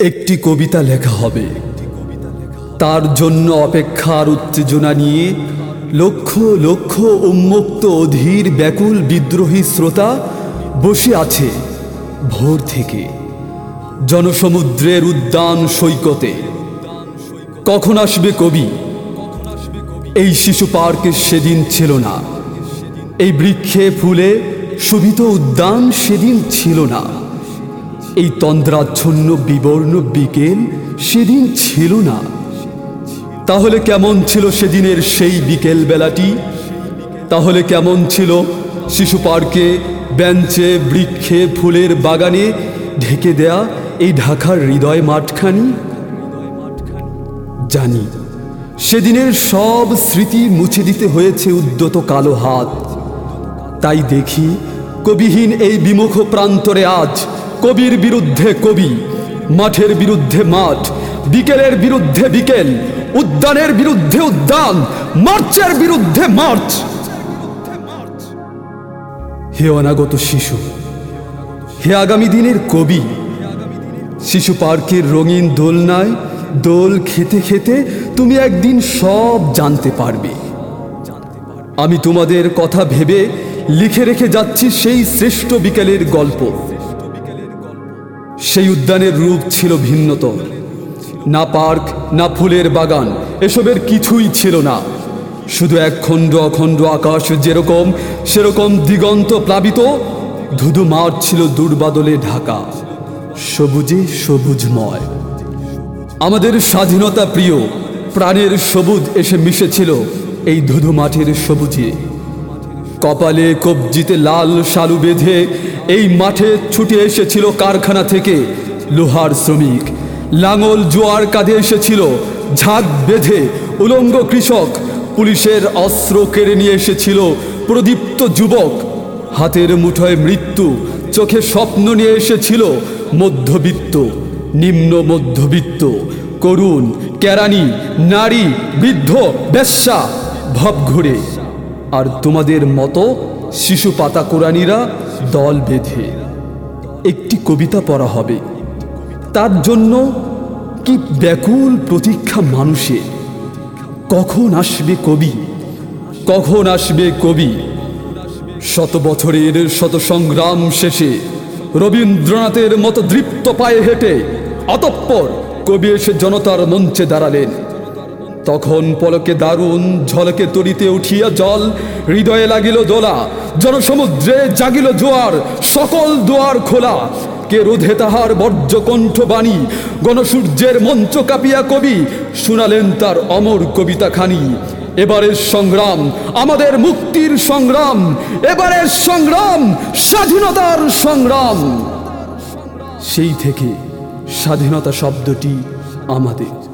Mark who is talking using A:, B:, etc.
A: একটি কবিতা লেখা হবে। তার জন্য অপেক্ষার উত্তেজনা নিয়ে লক্ষ লক্ষ উন্মুক্ত অধীর ব্যাকুল বিদ্রোহী শ্রোতা বসে আছে ভোর থেকে। জনসমুদ্রের উদ্যান সৈকতে। কখন আসবে কবি? এই শিশু পার্কে সেদিন ছিল না। এই বৃক্ষে ফুলে শোভিত উদ্যান সেদিন ছিল না। এই তন্দ্রাচ্ছন্ন বিবর্ণ বিকেল সেদিন ছিল না। তাহলে কেমন ছিল সেদিনের সেই বিকেল বেলাটি তাহলে কেমন ছিল শিশু পার্কে, বেঞ্চে, বৃক্ষে, ফুলের বাগানে ঢেকে দেয়া এই ঢাকার হৃদয় মাঠখানি? জানি, সেদিনের সব স্মৃতি মুছে দিতে হয়েছে উদ্যত কালো হাত। তাই দেখি কবিহীন এই বিমুখ প্রান্তরে আজ কবির বিরুদ্ধে কবি, মাঠের বিরুদ্ধে মাঠ, বিকেলের বিরুদ্ধে বিকেল, উদ্যানের বিরুদ্ধে উদ্যান, মার্চের বিরুদ্ধে মার্চ। হে অনাগত শিশু, হে আগামী দিনের কবি, শিশু পার্কের রঙিন দোলনায় দোল খেতে খেতে তুমি একদিন সব জানতে পারবে। আমি তোমাদের কথা ভেবে লিখে রেখে যাচ্ছি সেই শ্রেষ্ঠ বিকেলের গল্প। সেই উদ্যানের রূপ ছিল ভিন্নতর। না পার্ক, না ফুলের বাগান, এসবের কিছুই ছিল না। শুধু এক খণ্ড অখণ্ড আকাশ যেরকম, সেরকম দিগন্ত প্লাবিত, ধুধু মাঠ ছিল দুর্বাদলে ঢাকা। সবুজে সবুজময়। আমাদের স্বাধীনতা প্রিয়, প্রাণের সবুজ এসে মিশেছিল এই ধুধু মাঠের সবুজে। কপালে কবজিতে লাল শালু বেঁধে এই মাঠে ছুটে এসেছিল কারখানা থেকে লোহার শ্রমিক। লাঙল জোয়ার কাঁধে এসেছিল, ঝাঁক বেঁধে উলঙ্গ কৃষক। পুলিশের অস্ত্র কেড়ে নিয়ে এসেছিল প্রদীপ্ত যুবক। হাতের মুঠোয় মৃত্যু, চোখে স্বপ্ন নিয়ে এসেছিল মধ্যবিত্ত, নিম্ন মধ্যবিত্ত। করুণ, কেরানি, নারী, বৃদ্ধ, বেশ্যা ভব ঘুরে আর তোমাদের মতো শিশু পাতা কোরআনীরা দল বেঁধে একটি কবিতা পড়া হবে। তার জন্য কি ব্যাকুল প্রতীক্ষা মানুষের? কখন আসবে কবি? কখন আসবে কবি? শত বছরের শত সংগ্রাম শেষে রবীন্দ্রনাথের মতো দৃপ্ত পায়ে হেঁটে অতঃপর কবি এসে জনতার মঞ্চে দাঁড়ালেন। তখন পলকে দারুণ ঝলকে তরিতে উঠিয়া জল, হৃদয়ে লাগিল দোলা। জনসমুদ্রে জাগিল জোয়ার, সকল দোয়ার খোলা। কে রোধে তাহার বর্জ্যকণ্ঠ বাণী? গণসূর্যের মঞ্চ কাঁপিয়া কবি, শুনালেন তার অমর কবিতা খানি। এবারের সংগ্রাম, আমাদের মুক্তির সংগ্রাম, এবারের সংগ্রাম, স্বাধীনতার সংগ্রাম। সেই থেকে স্বাধীনতা শব্দটি আমাদের।